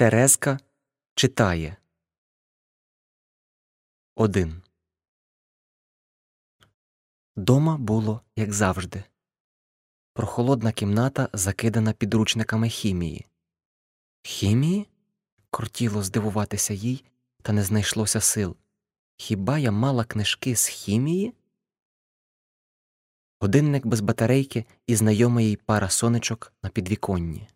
Терезка читає. Один. Дома було, як завжди. Прохолодна кімната закидана підручниками хімії. Хімії? Кортіло здивуватися їй, та не знайшлося сил. Хіба я мала книжки з хімії? Годинник без батарейки і знайома їй пара сонечок на підвіконні.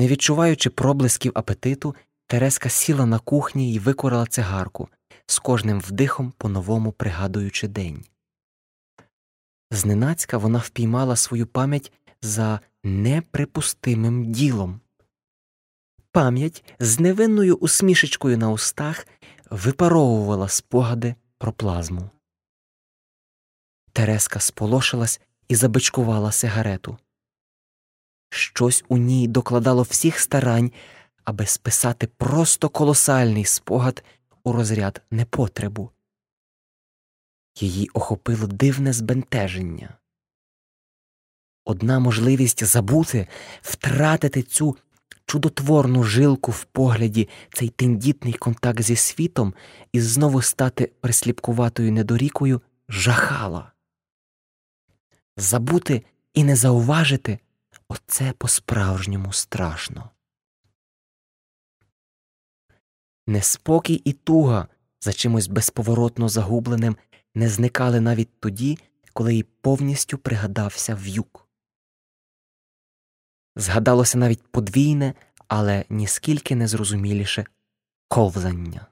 Не відчуваючи проблисків апетиту, Тереска сіла на кухні і викорила цигарку, з кожним вдихом по-новому пригадуючи день. Зненацька вона впіймала свою пам'ять за неприпустимим ділом. Пам'ять з невинною усмішечкою на устах випаровувала спогади про плазму. Тереска сполошилась і забичкувала сигарету. Щось у ній докладало всіх старань, аби списати просто колосальний спогад у розряд непотребу. Її охопило дивне збентеження. Одна можливість забути, втратити цю чудотворну жилку в погляді, цей тендітний контакт зі світом і знову стати присліпкуватою недорікою жахала. Забути і не зауважити оце по-справжньому страшно. Неспокій і туга за чимось безповоротно загубленим не зникали навіть тоді, коли їй повністю пригадався в'юк. Згадалося навіть подвійне, але ніскільки незрозуміліше ковзання.